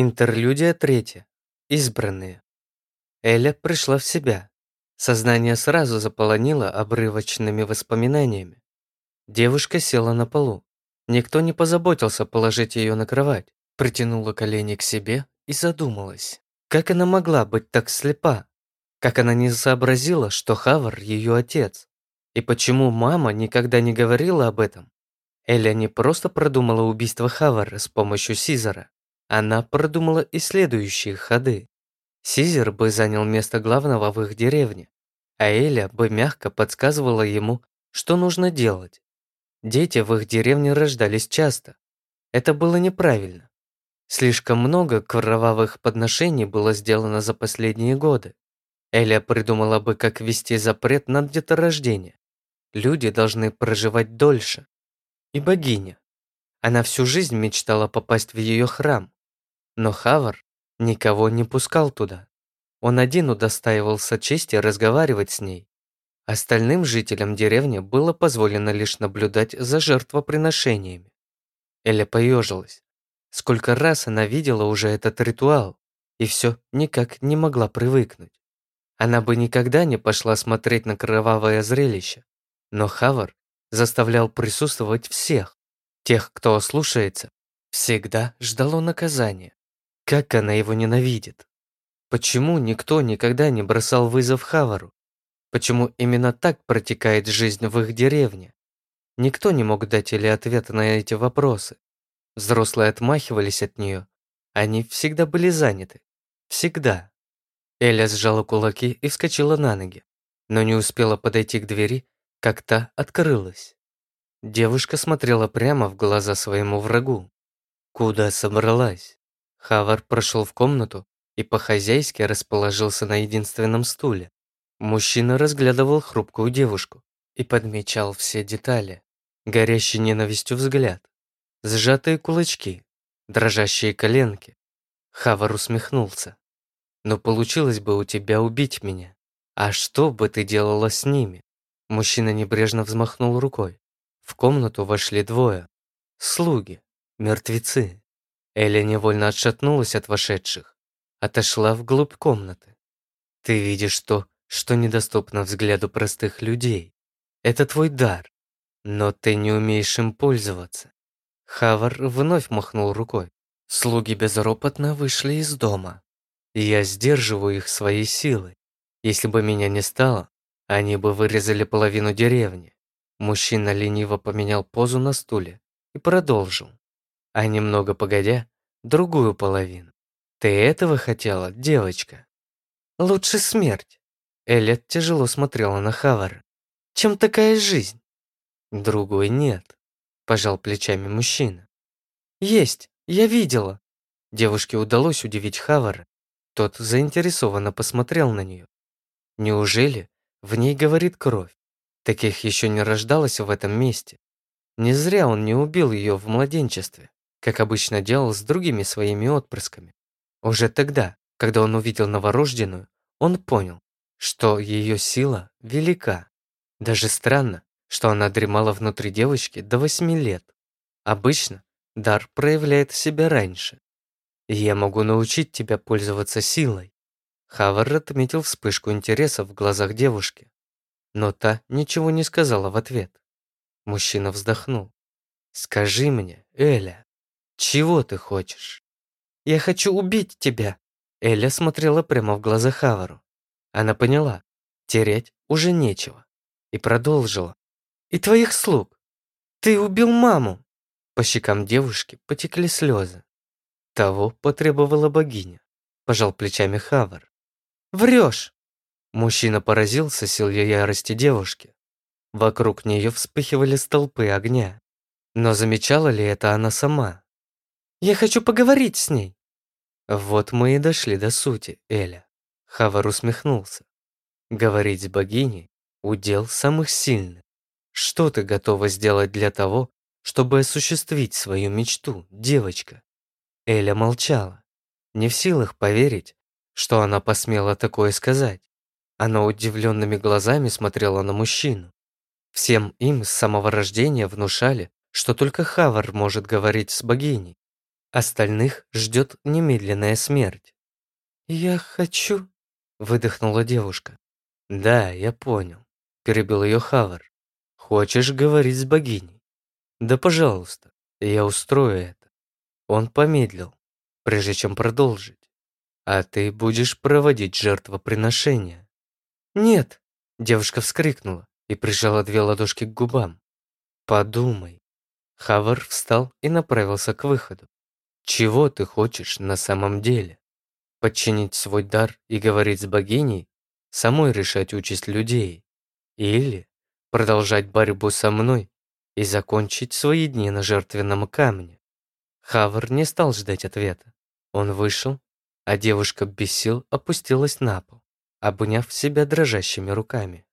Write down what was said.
Интерлюдия третья. Избранные. Эля пришла в себя. Сознание сразу заполонило обрывочными воспоминаниями. Девушка села на полу. Никто не позаботился положить ее на кровать. Притянула колени к себе и задумалась. Как она могла быть так слепа? Как она не сообразила, что Хавар – ее отец? И почему мама никогда не говорила об этом? Эля не просто продумала убийство Хавара с помощью Сизера. Она продумала и следующие ходы. Сизер бы занял место главного в их деревне, а Эля бы мягко подсказывала ему, что нужно делать. Дети в их деревне рождались часто. Это было неправильно. Слишком много кровавых подношений было сделано за последние годы. Эля придумала бы, как ввести запрет на деторождение. Люди должны проживать дольше. И богиня. Она всю жизнь мечтала попасть в ее храм, но Хавар никого не пускал туда. Он один удостаивался чести разговаривать с ней. Остальным жителям деревни было позволено лишь наблюдать за жертвоприношениями. Эля поежилась. Сколько раз она видела уже этот ритуал, и все никак не могла привыкнуть. Она бы никогда не пошла смотреть на кровавое зрелище, но Хавар заставлял присутствовать всех. Тех, кто ослушается, всегда ждало наказания. Как она его ненавидит! Почему никто никогда не бросал вызов Хавару? Почему именно так протекает жизнь в их деревне? Никто не мог дать или ответа на эти вопросы. Взрослые отмахивались от нее. Они всегда были заняты. Всегда. Эля сжала кулаки и вскочила на ноги, но не успела подойти к двери, как та открылась. Девушка смотрела прямо в глаза своему врагу. Куда собралась? Хавар прошел в комнату и по-хозяйски расположился на единственном стуле. Мужчина разглядывал хрупкую девушку и подмечал все детали. Горящий ненавистью взгляд, сжатые кулачки, дрожащие коленки. Хавар усмехнулся. «Но получилось бы у тебя убить меня. А что бы ты делала с ними?» Мужчина небрежно взмахнул рукой. В комнату вошли двое. Слуги, мертвецы. Эля невольно отшатнулась от вошедших, отошла вглубь комнаты. Ты видишь то, что недоступно взгляду простых людей. Это твой дар, но ты не умеешь им пользоваться. Хавар вновь махнул рукой. Слуги безропотно вышли из дома. Я сдерживаю их своей силой. Если бы меня не стало, они бы вырезали половину деревни. Мужчина лениво поменял позу на стуле и продолжил а немного погодя, другую половину. Ты этого хотела, девочка? Лучше смерть. Элет тяжело смотрела на Хавара. Чем такая жизнь? Другой нет, пожал плечами мужчина. Есть, я видела. Девушке удалось удивить Хавара. Тот заинтересованно посмотрел на нее. Неужели в ней говорит кровь? Таких еще не рождалось в этом месте. Не зря он не убил ее в младенчестве как обычно делал с другими своими отпрысками. Уже тогда, когда он увидел новорожденную, он понял, что ее сила велика. Даже странно, что она дремала внутри девочки до восьми лет. Обычно дар проявляет себя раньше. Я могу научить тебя пользоваться силой. Хавар отметил вспышку интереса в глазах девушки, но та ничего не сказала в ответ. Мужчина вздохнул. «Скажи мне, Эля, «Чего ты хочешь?» «Я хочу убить тебя!» Эля смотрела прямо в глаза Хавару. Она поняла, терять уже нечего. И продолжила. «И твоих слуг! Ты убил маму!» По щекам девушки потекли слезы. Того потребовала богиня. Пожал плечами Хавар. «Врешь!» Мужчина поразился силой ярости девушки. Вокруг нее вспыхивали столпы огня. Но замечала ли это она сама? Я хочу поговорить с ней». Вот мы и дошли до сути, Эля. Хавар усмехнулся. Говорить с богиней – удел самых сильных. Что ты готова сделать для того, чтобы осуществить свою мечту, девочка? Эля молчала, не в силах поверить, что она посмела такое сказать. Она удивленными глазами смотрела на мужчину. Всем им с самого рождения внушали, что только Хавар может говорить с богиней. Остальных ждет немедленная смерть. «Я хочу...» – выдохнула девушка. «Да, я понял», – перебил ее Хавар. «Хочешь говорить с богиней?» «Да пожалуйста, я устрою это». Он помедлил, прежде чем продолжить. «А ты будешь проводить жертвоприношение?» «Нет!» – девушка вскрикнула и прижала две ладошки к губам. «Подумай». Хавар встал и направился к выходу. «Чего ты хочешь на самом деле? Подчинить свой дар и говорить с богиней? Самой решать участь людей? Или продолжать борьбу со мной и закончить свои дни на жертвенном камне?» Хавар не стал ждать ответа. Он вышел, а девушка без сил опустилась на пол, обняв себя дрожащими руками.